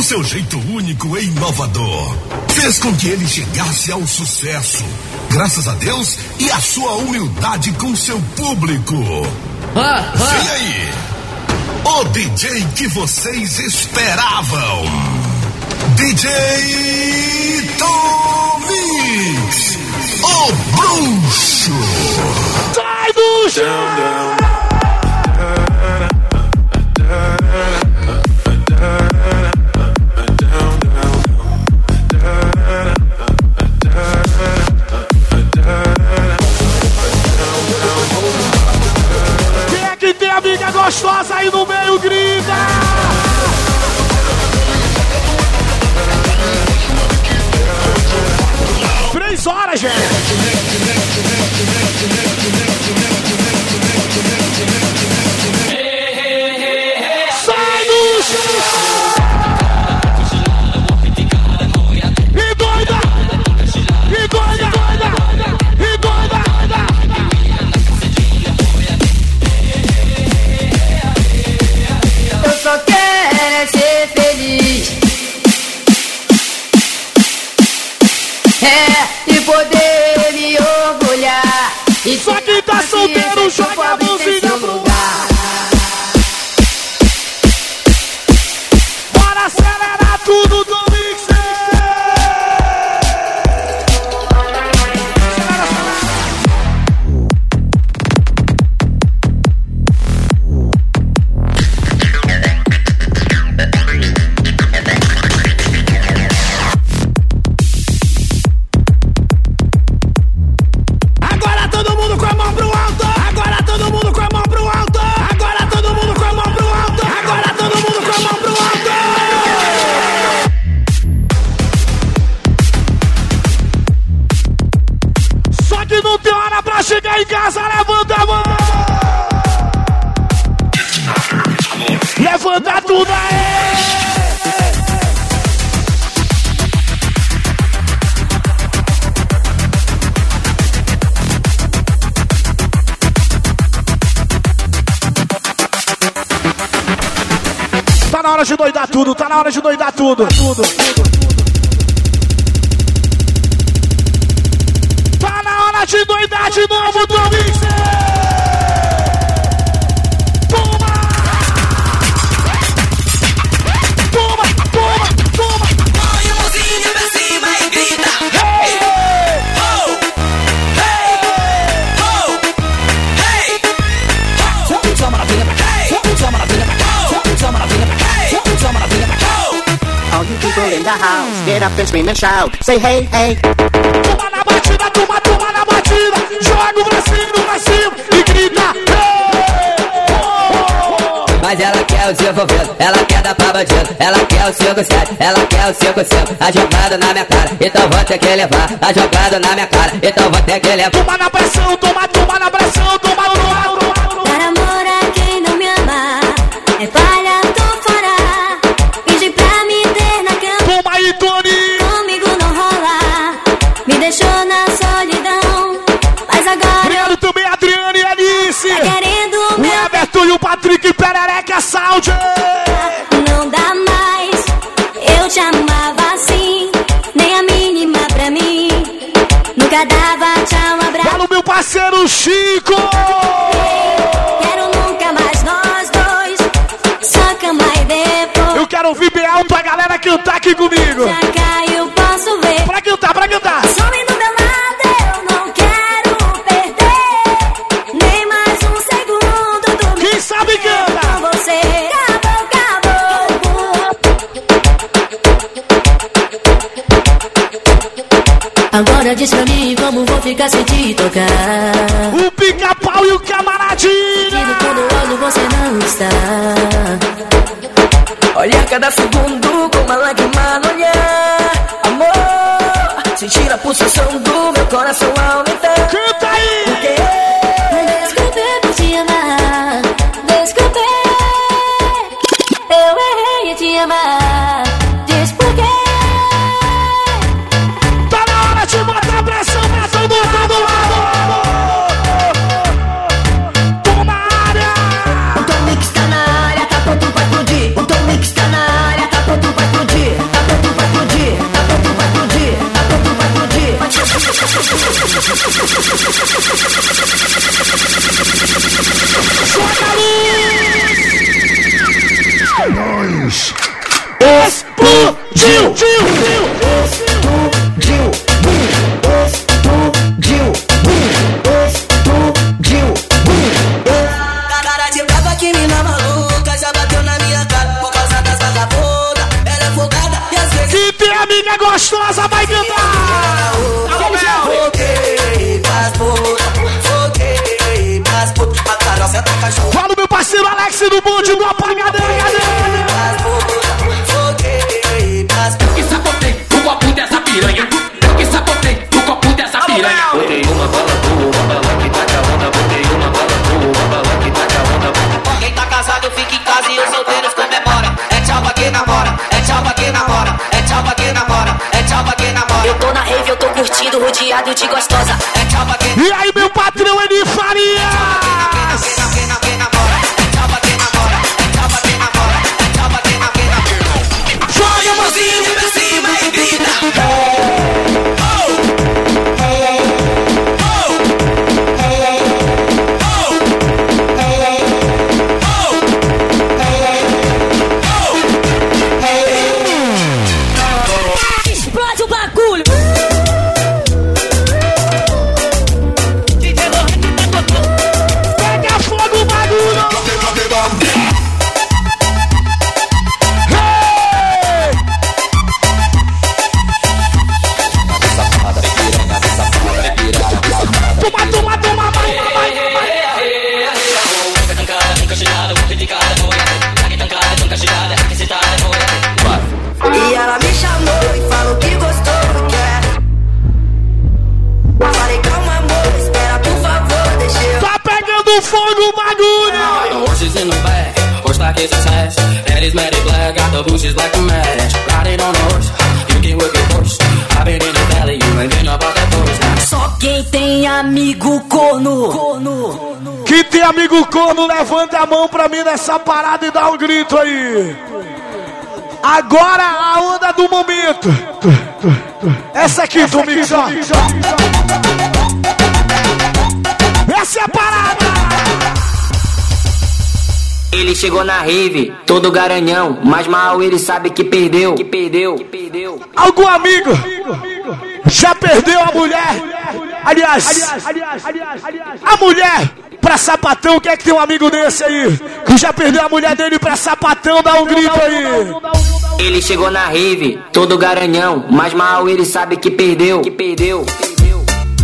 O seu jeito único e inovador fez com que ele chegasse ao sucesso, graças a Deus e a sua humildade com seu público. Ah, Vem ah. aí, o DJ que vocês esperavam, DJ Tomix, o bruxo. Sai do chão! Gostosa aí no meio, grita! Três horas, gente! Poder me orgulhar. E Só quem tá solteiro, na hora de doidar tudo, tá na hora de doidar tudo. tudo. Tá na hora de doidar de novo do All in the house, get up and scream and shout. Say hey, hey. Toma na batida, toma, toma na batida! Joga o bracinho pra cima e grita! Hey! Oh! Mas ela quer o desenvolvido, ela quer dar pra bandido, ela quer o 5-7, ela quer o 5-5, a jogada na minha cara, então vou ter que levar, a jogada na minha cara, então vou ter que levar. Toma na pressão, toma, toma na pressão, toma, toma, toma, Chico! Quero nunca mais nós dois Só cama e depois Eu quero ouvir bem alto a galera cantar aqui comigo! Já caiu, posso ver Pra cantar, pra cantar! Some do meu lado, eu não quero perder Nem mais um segundo do Quem sabe canta! com você Acabou, acabou Agora diz pra mim como vou ficar sem te tocar do meu coração curtindo, rodeado de gostosa. É tchau pra quem E aí, meu patrão Eni Farias! Tem amigo corno. Corno. Que tem amigo corno, levanta a mão pra mim nessa parada e dá um grito aí. Agora a onda do momento. Essa aqui, Domingos, ó. Essa é a parada. Ele chegou na rave, todo garanhão, mas mal ele sabe que perdeu, que perdeu, que perdeu. Algum amigo já perdeu a mulher? Aliás, a mulher pra sapatão. Quem é que tem um amigo desse aí? Que já perdeu a mulher dele pra sapatão? Dá um grito aí. Ele chegou na rave, todo garanhão, mas mal ele sabe que perdeu, que perdeu.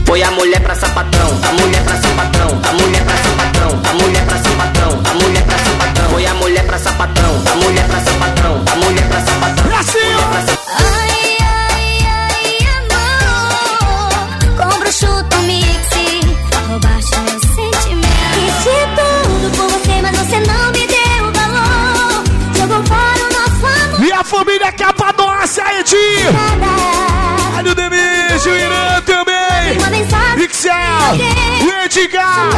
Foi a mulher pra sapatão, a mulher pra sapatão, a mulher pra sapatão, a mulher pra sapatão, a mulher pra sapatão. Foi a mulher pra sapatão, a mulher pra sapatão, família Capadócia! Nada. Olha o Denis, o Irã também! Uma mensagem. Ixel, o Edgar!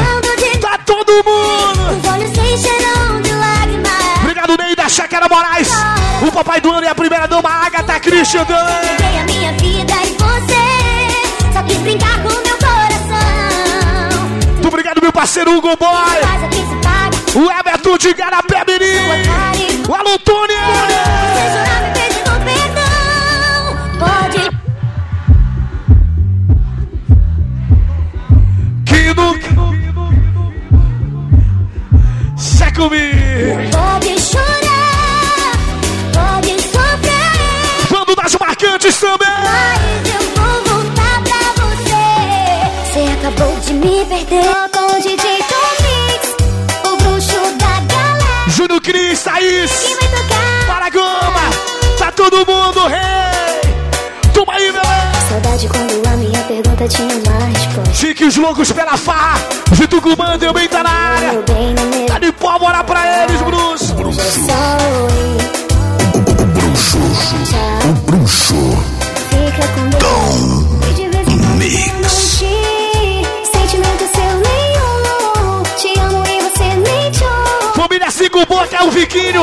Tá todo mundo! Obrigado, Ney da Chácara Moraes! O papai do ano e a primeira dama, Agatha Christian! Dei a minha vida e você só quis brincar com meu coração. Muito obrigado, meu parceiro Hugo Boy! O Everton de Garapé Mirim! O Alô, Tony! Comigo! Pode chorar, pode sofrer, Bando das marcantes também! mas eu vou voltar pra você. Você acabou de me perder com o DJ o bruxo da galera Júnior Cris, Thaís! vai tocar. Para Gama! Tá todo mundo, rei! Toma aí, meu bem! Saudade quando a minha pergunta tinha uma resposta. Chique os loucos pela farra! Vitor Gumã também tá na área! Bem, no meu Pólvora pra eles, oi. Bruxo. Tchau. O bruxo. Te ouve. Família Cinco Boca, é o Viquinho!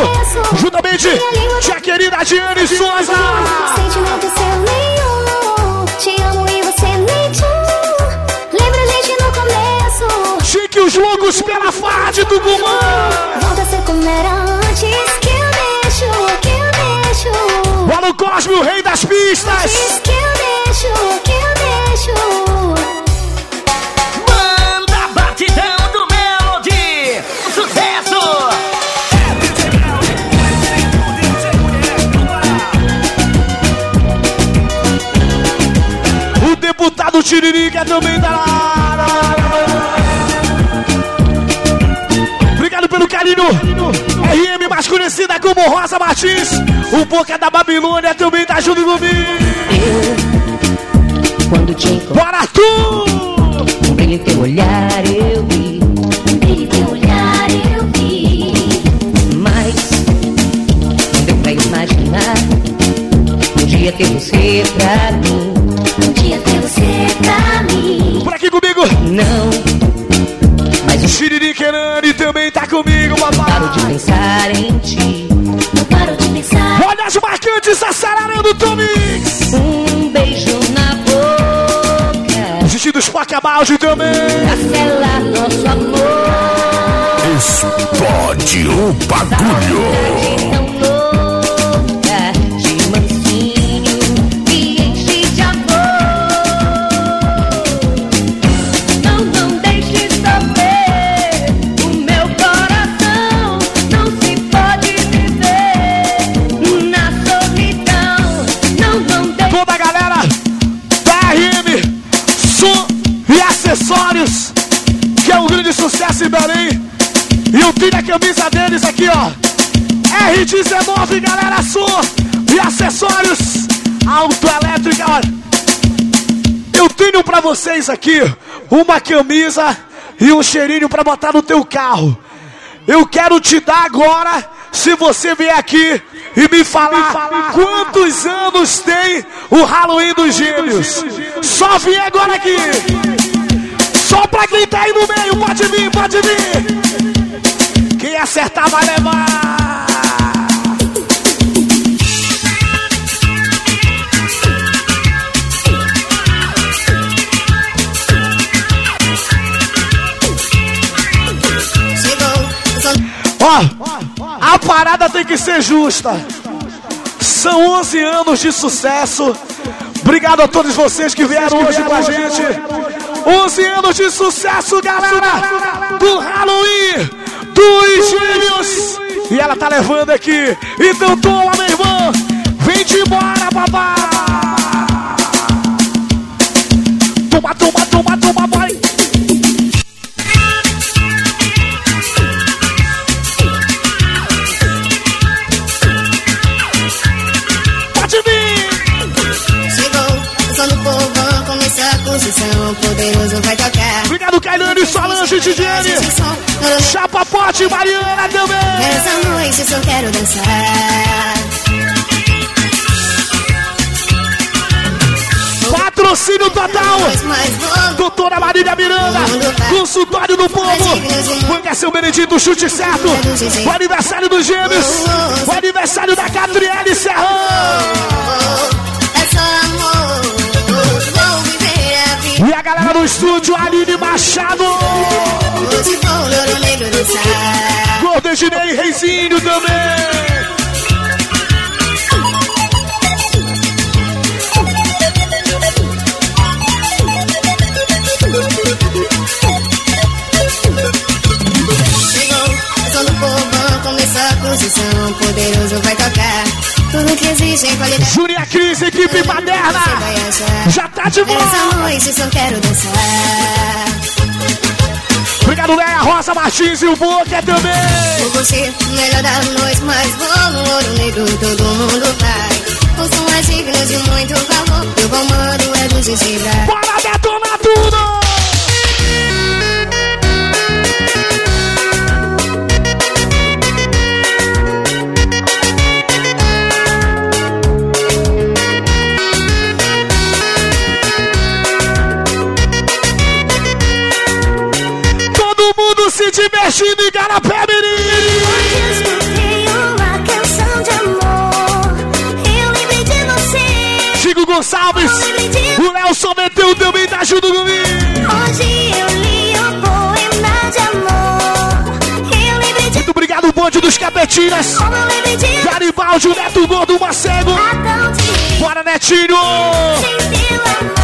Juntamente, tia querida Diane Souza! Vamos pela fase do Gumã! Volta a ser como era antes, que eu deixo, que eu deixo. Bola o Cosme, o rei das pistas! Como Rosa Martins. O Boca da Babilônia também tá junto comigo. Quando te encontrei, Bora tu! brilho teu olhar eu vi. Em teu olhar eu vi. Mas não deu pra imaginar um dia ter você pra mim. Um dia ter você pra mim. Por aqui comigo. Não, mas O eu Tiririca Hernani também tá comigo, paro papai. de pensar em ti. As marcantes acelerando o Tomix. Um beijo na boca, Assistindo os Pacabaldi também. pra selar nosso amor. Explode o bagulho. R19, galera, som e acessórios autoelétrica. Eu tenho pra vocês aqui uma camisa e um cheirinho pra botar no teu carro. Eu quero te dar agora, se você vier aqui e me falar, quantos anos tem o Halloween dos Gêmeos. Só vier agora aqui. Só pra tá aí no meio, pode vir, pode vir. Quem acertar vai levar. A parada tem que ser justa. São 11 anos de sucesso. Obrigado a todos vocês que vieram hoje com a gente. 11 anos de sucesso, galera, do Halloween dos Gêmeos. E ela tá levando aqui. Então toma, meu irmão. Vem-te embora, babá. Toma, toma, toma, Obrigado, Cailane, Solange, Tidiane. Chapa Pote, Mariana também. Essa noite eu só quero dançar. Patrocínio total. Doutora Marília Miranda, consultório do povo. Banca seu Benedito, chute certo. O aniversário dos gêmeos. O aniversário da Catriele Serrão. Galera do estúdio, Aline Machado. Gordo Ednei Reizinho também. Chegou, o som do povão, começou a posição, poderoso vai tocar. Tudo que existe em qualidade. Júlia Cris, equipe paterna. Já tá de volta. Essa noite só quero dançar. Obrigado, Leia Rosa Martins e o Boca também. Por você, melhor das noites, mas no ouro negro, todo mundo vai. O som é digno de muito valor, o comando é do Gigi. Bora Hoje eu li um poema de amor. Eu lembrei de... Muito obrigado, bonde dos capetinas. Como eu lembrei de... Garibaldi, Neto Gordo, Marcelo. Bora, Netinho! Sem teu amor.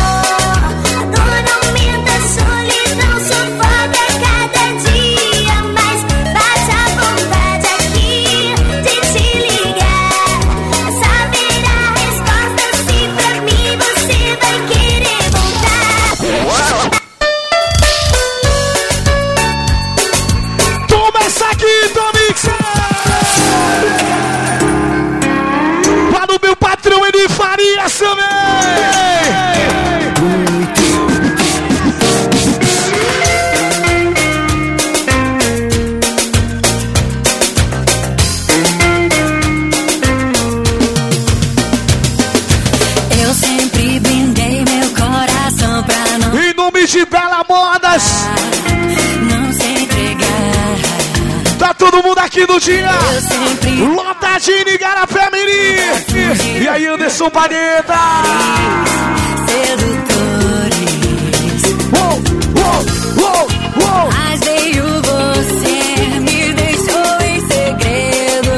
dia. Lotadinho e Garapé Mirim. E aí, Anderson Paneta! Sedutores. Uou, uou, uou, uou. Mas veio você, me deixou em segredo,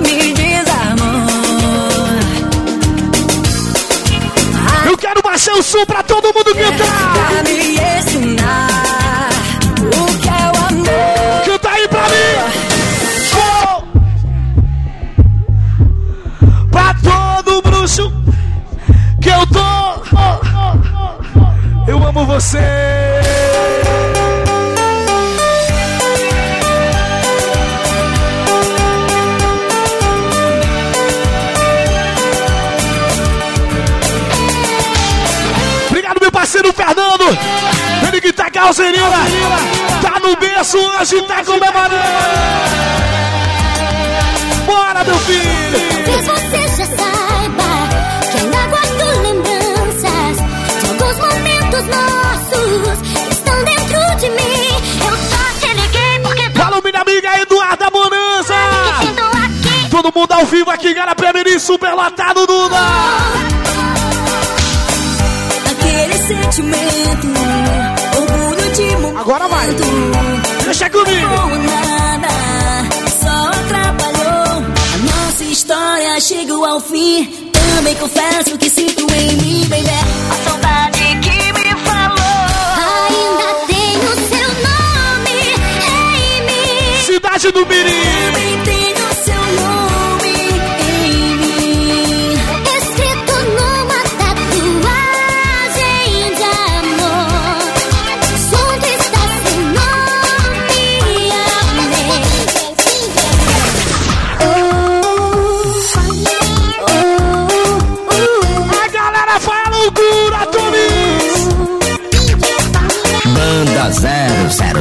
me desamou. Eu quero baixar o som pra todo mundo cantar. você. Obrigado, meu parceiro Fernando. Ele que tá calcerinha. Tá no berço hoje, tá comemorando. Bora, meu filho. Fiz você. Todo mundo ao vivo aqui, galera, Premini, superlotado, Duda! Aquele sentimento, orgulho de mundo. Agora vai! Deixa comigo! Nada, só atrapalhou. A nossa história chegou ao fim. Também confesso que sinto em mim, baby, a saudade que me falou. Ainda tem o seu nome em mim. Cidade do Mirim!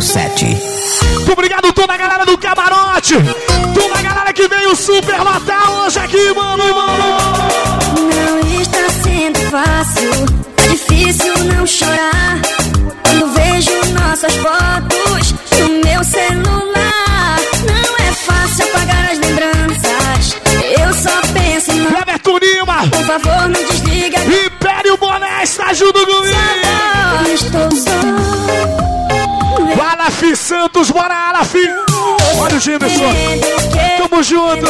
sete. Jimson. Tamo junto.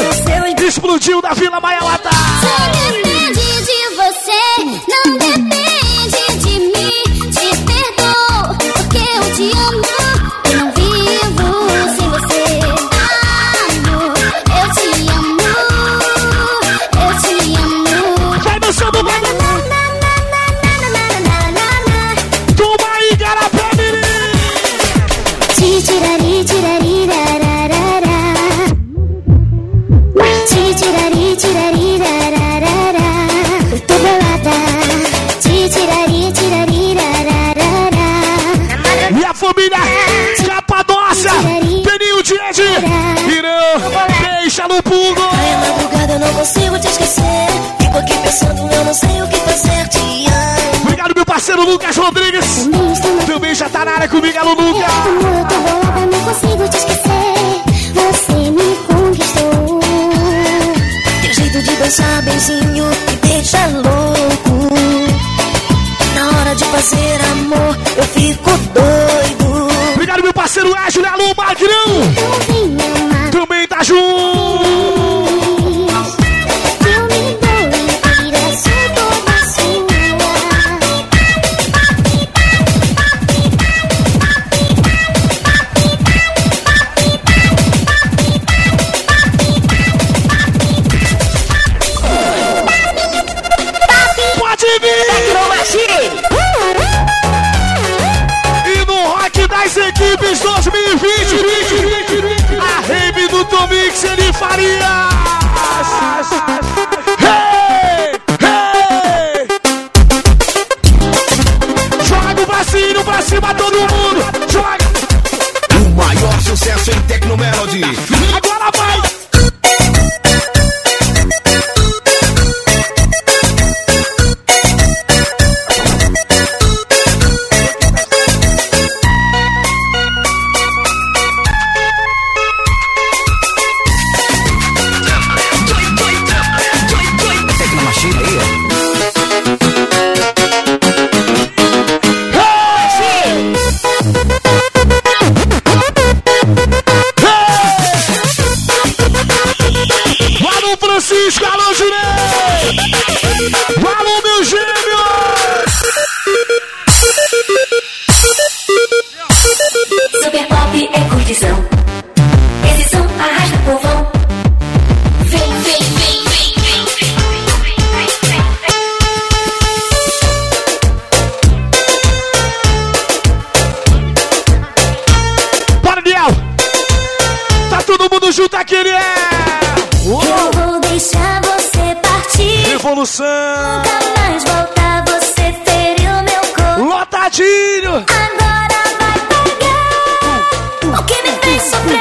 Explodiu da Vila Maialata. Só depende de você, não depende. comigo, é Lulu. 2020, 2020, 2020, a rave do Tomix ele faria! Mundo junto aqui, Niel! Eu vou deixar você partir. Revolução! Nunca mais voltar. Você feriu meu corpo. Lotadinho! Agora vai pagar o que me fez sofrer.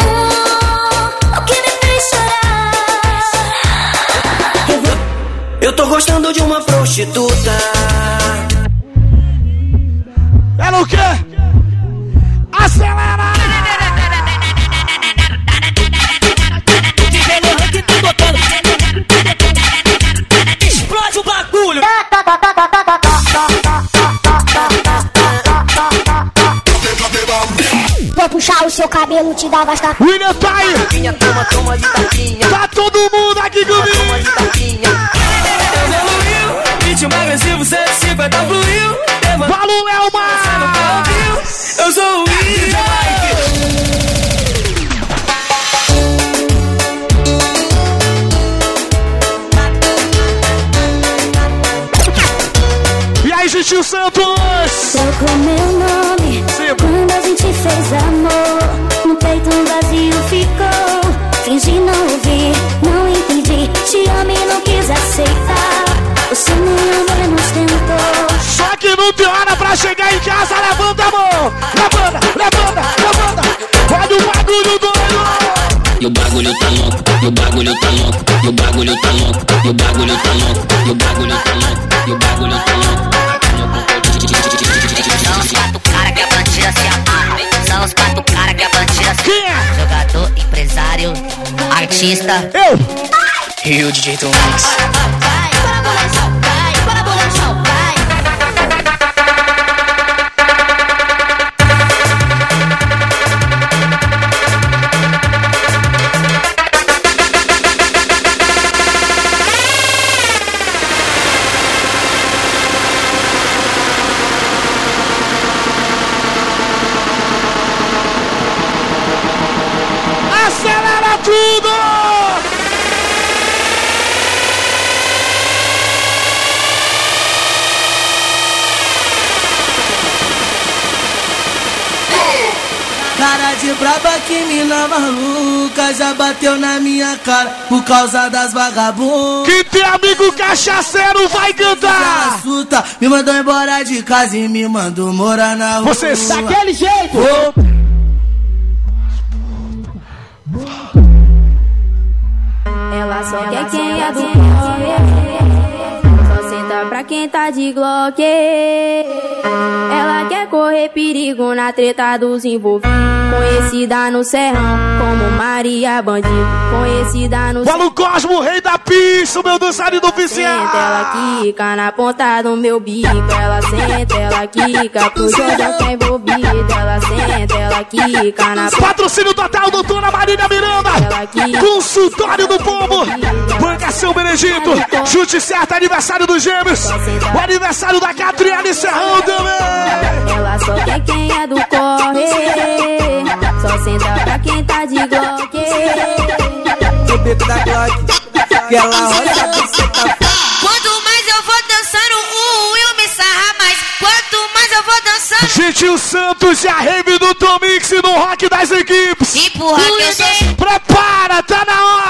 Uh, o que me fez chorar. Eu vou Eu tô gostando de uma prostituta. Cabelo, te dar basta. William tá aí! Toma, toma de tapinha. Tá todo mundo aqui Toma comigo! de tapinha. Evoluiu, ritmo agressivo, 150 fluiu. Valeu, Elmar! Eu sou o William. E aí, Gentil Santos? Trocou meu nome Sim. quando a gente fez amor. Peito um vazio ficou. Fingi não ouvir, não entendi. Te amo e não quis aceitar. Você nem ao menos tentou. Só que não tem hora pra chegar em casa, levanta a mão! Levanta, levanta, levanta! Olha o bagulho doido! E o bagulho tá louco, e o bagulho tá louco, e o bagulho tá louco, e o bagulho tá louco, e o bagulho tá louco, e o bagulho tá louco. São os quatro cara que a bandida se amarra. São os quatro Quem é? Jogador, empresário, artista Eu! E o DJ Tom braba que mina maluca Já bateu na minha cara por causa das vagabundas Que tem amigo cachaceiro vai cantar! Assuta, me mandou embora de casa e me mandou morar na rua Você daquele jeito! Ela só quer quem é do corre. Senta pra quem tá de Glock. Ela quer correr perigo na treta dos envolvidos. Conhecida no serrão como Maria Bandido. Conhecida no Fala o Cosmo, rei da pista, meu dançarino oficial! Senta, ela quica na ponta do meu bico. Ela senta, ela quica pro Jordão que é envolvido. Ela senta, ela quica na ponta Patrocínio total, doutora Marília Miranda! Consultório do Povo! Banca São Benedito! Chute certo, aniversário dos gêmeos! O aniversário da Catriane Serrão também! Ela só quer quem é do corre. Só senta pra quem tá de Glock. O beco da Glock Que ela roda você tá Quanto mais eu vou dançando, o Will me sarra mais. Quanto mais eu vou dançando, Gentil Santos e a rave do Tomix no rock das equipes. Empurra que eu sou Prepara, tá na hora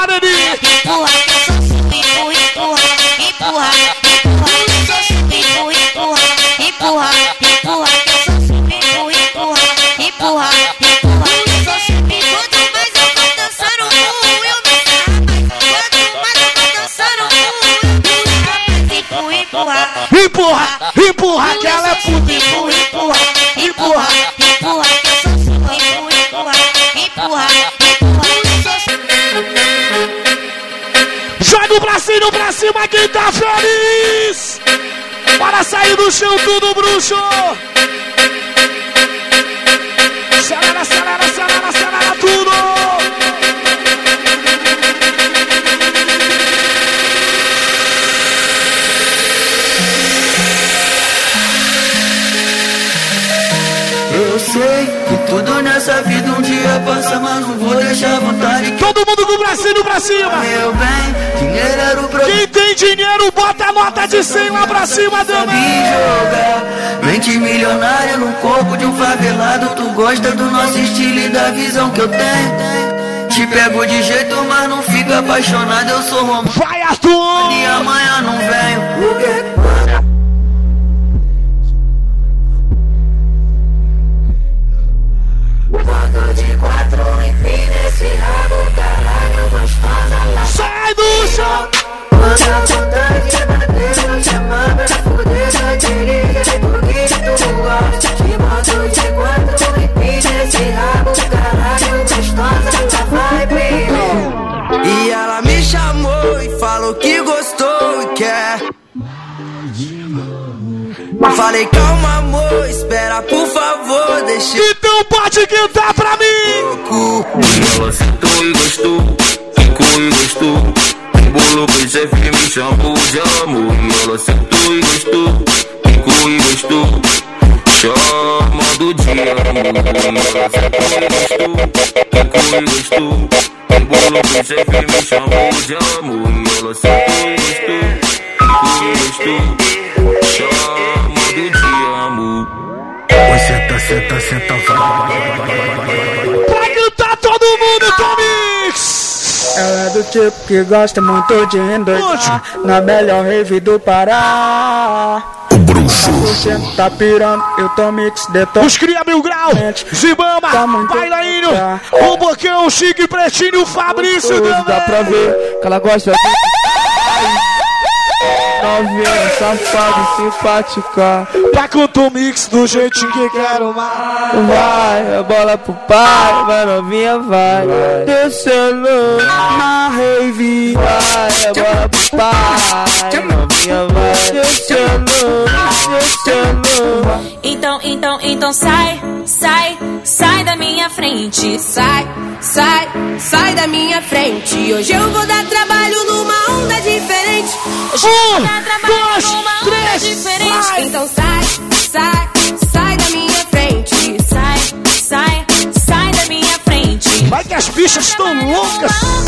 Todo mundo com o bracinho pra cima. Quem tem dinheiro, bota a nota de 100 lá pra cima também. jogar. Mente milionária no corpo de um favelado. Tu gosta do nosso estilo e da visão que eu tenho. Te pego de jeito, mas não fica apaixonado. Eu sou romântico. Vai, Arthur! e amanhã não venho O quê? Sai do chão! E ela me chamou e falou que gostou e quer. Falei, calma, amor, espera, por favor, deixa Então pode cantar pra mim! Ela sentou e gostou, ficou e gostou. Embolou com chefe, me chamou de amor. E ela sentou e gostou, ficou e gostou. Chamando de amor. Ela sentou e gostou, ficou e gostou. Embolou com chefe, me chamou de amor. E ela sentou e gostou, ficou e gostou. Chamando de amor. Oi, senta, senta, vai. Pra cantar todo mundo, Tomix! Ela é do tipo que gosta muito de endoidar Na melhor rave do Pará O bruxo. Você tá pirando, eu tô mix deton Os cria mil grau, Zibama, Tá muito Bailainho, o Bocão, Chique, Pretinho, o Fabrício Hoje dá pra também. ver que ela gosta de Novinha, safada e simpática Tá com o Tomix do jeitinho que quero mais. Vai, a bola pro pai, vai novinha, vai. Descendo na rave. Vai, a bola pro pai, novinha, vai. Descendo, descendo Então, então, então sai, sai, sai da minha frente. Sai, sai, sai da minha frente. Hoje eu vou dar trabalho numa onda diferente. Hoje eu vou dar trabalho dois, numa onda três, diferente. vai. Então sai, sai, sai da minha frente. Sai, sai, sai da minha frente. Vai que as bichas estão loucas.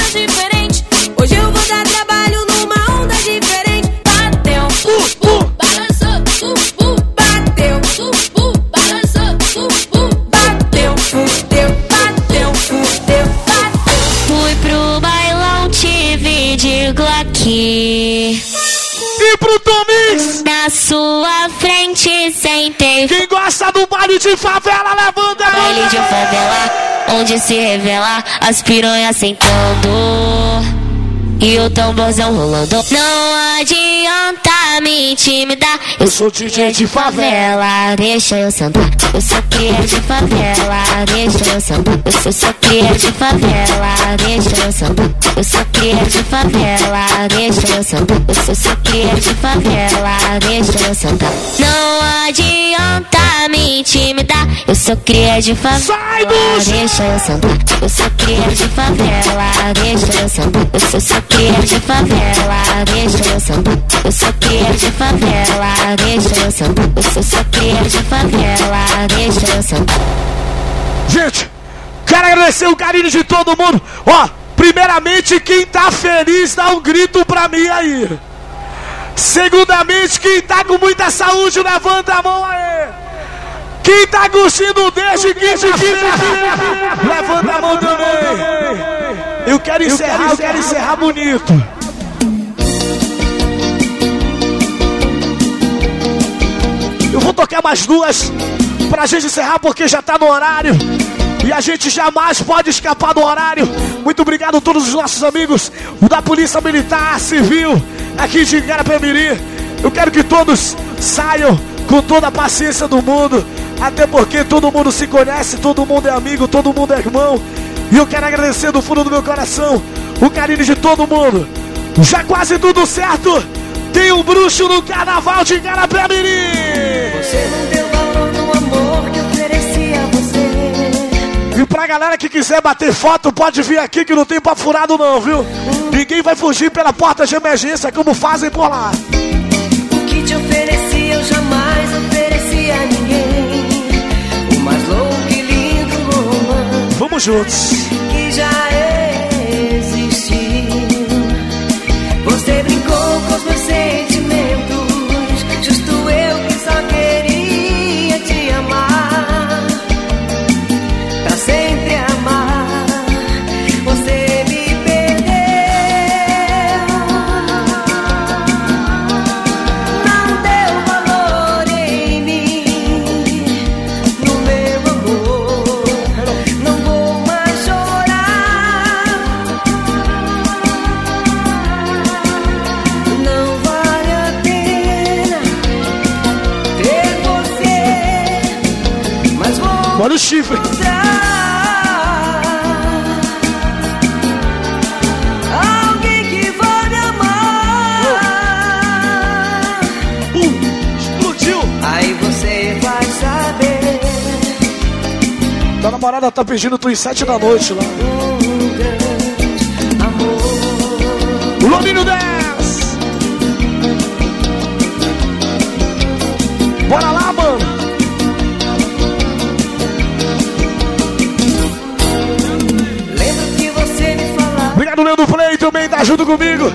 Baile de favela, levanta a Baile de favela, onde se revela as piranhas sentando. E o tamborzão rolando. Não adianta me intimidar. Eu sou DJ de favela, deixa eu sentar. Eu sou cria de favela, deixa eu sentar. Eu sou, cria de favela, deixa eu sentar. Eu sou cria de favela, deixa eu sentar. Eu sou, sou cria de favela, deixa eu sentar. Não adianta me intimidar. Eu sou cria de favela, deixa eu sentar. Eu sou cria de favela, deixa eu sentar. Eu sou, sou cria de favela, deixa eu sentar. Eu sou cria de favela, deixa eu sentar. Eu sou, cria de favela, deixa eu sentar. Gente, quero agradecer o carinho de todo mundo. Ó, primeiramente, quem tá feliz, dá um grito pra mim aí. Segundamente, quem tá com muita saúde, levanta a mão aí. Quem tá curtindo desde quinta-feira, levanta a mão também. Eu quero encerrar, eu quero encerrar bonito. Eu vou tocar mais duas pra gente encerrar porque já tá no horário. E a gente jamais pode escapar do horário. Muito obrigado a todos os nossos amigos da Polícia Militar Civil aqui de Garapé-Mirim. Eu quero que todos saiam com toda a paciência do mundo, até porque todo mundo se conhece, todo mundo é amigo, todo mundo é irmão. E eu quero agradecer do fundo do meu coração o carinho de todo mundo. Já quase tudo certo. Tem um bruxo no carnaval de Garapé-Mirim. Você não deu valor no amor que ofereci a você. E pra galera que quiser bater foto, pode vir aqui que não tem papo furado não, viu? Ninguém vai fugir pela porta de emergência como fazem por lá. Romance namorada tá pedindo tu em sete da noite lá. O Lobinho 10. Bora lá, mano. Obrigado, Leandro Play, também tá junto comigo.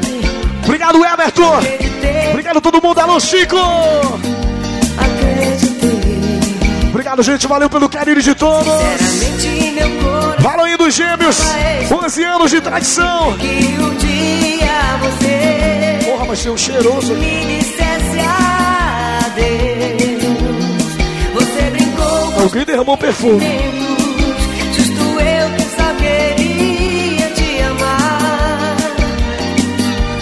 Obrigado, Everton. Obrigado todo mundo. Alô, Chico. Obrigado, gente. Valeu pelo carinho de todos. Valeu aí dos gêmeos. 11 anos de tradição. Que um dia você Porra, mas tem um cheiroso aqui. me dissesse adeus. Você brincou com Alguém derramou perfume. Justo eu que só queria te amar.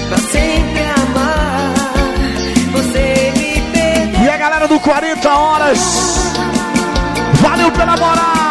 Pra sempre amar. Você me perdeu. E a galera do 40 horas. Valeu pela moral.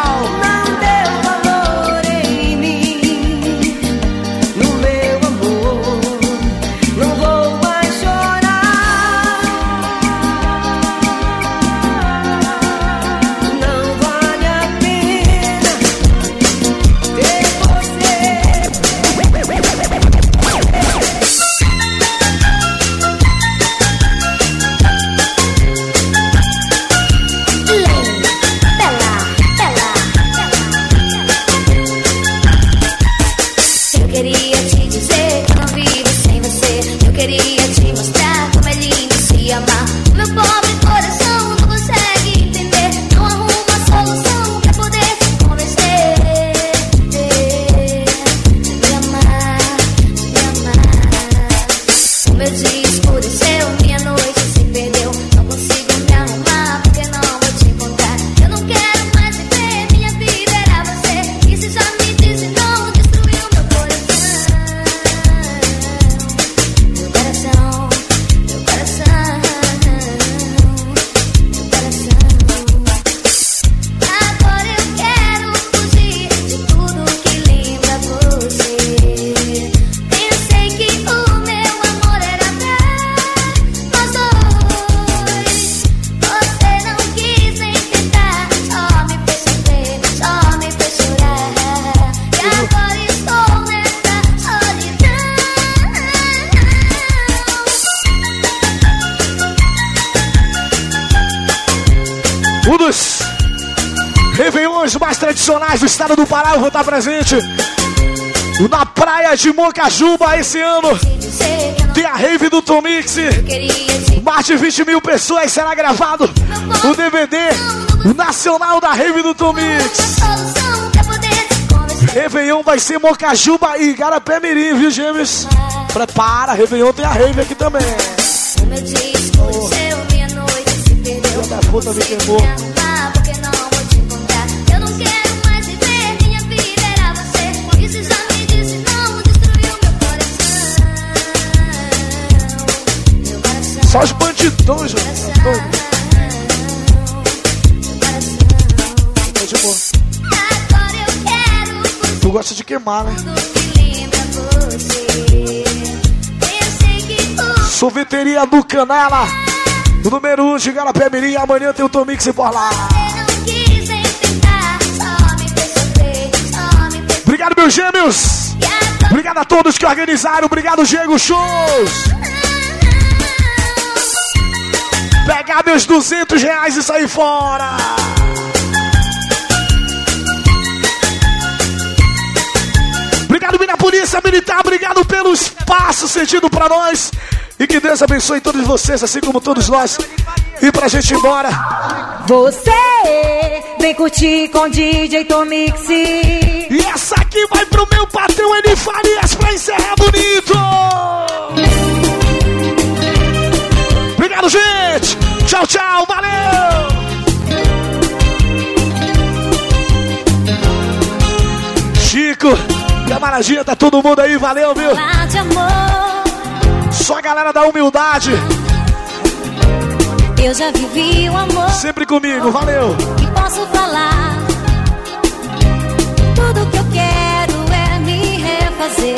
Um dos Réveillons mais tradicionais do estado do Pará. Eu vou estar presente na praia de Mocajuba esse ano. Tem a rave do Tomix. Mais de 20 mil pessoas será gravado o DVD nacional da rave do Tomix. Réveillon vai ser Mocajuba e Garapé Mirim, viu, gêmeos? Prepara, Réveillon tem a rave aqui também. O puta queimou. já me coração. Só os bandidões. Tá? Tá eu quero Tu gosta de queimar, né? Sorveteria do Canela. Número 1 um de Garapé Mirim. Amanhã tem o Tomix por lá. Obrigado, meus gêmeos. Obrigado a todos que organizaram. Obrigado, Diego Shows. Pegar meus 200 reais e sair fora. Obrigado, minha polícia militar. Obrigado pelo espaço cedido pra nós. E que Deus abençoe todos vocês, assim como todos nós. E pra gente ir embora. Você vem curtir com DJ Tomix. E essa aqui vai pro meu patrão Eli Farias pra encerrar bonito. Obrigado, gente. Tchau, tchau. Valeu. Chico, camaradinha, tá todo mundo aí. Valeu, viu? Só a galera da humildade. Eu já vivi o amor Sempre comigo. Valeu. e posso falar. Tudo que eu quero é me refazer.